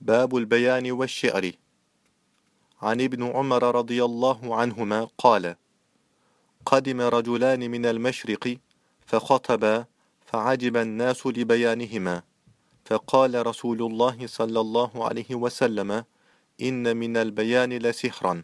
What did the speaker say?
باب البيان والشعر. عن ابن عمر رضي الله عنهما قال قدم رجلان من المشرق فخطبا فعجب الناس لبيانهما فقال رسول الله صلى الله عليه وسلم إن من البيان لسحرا.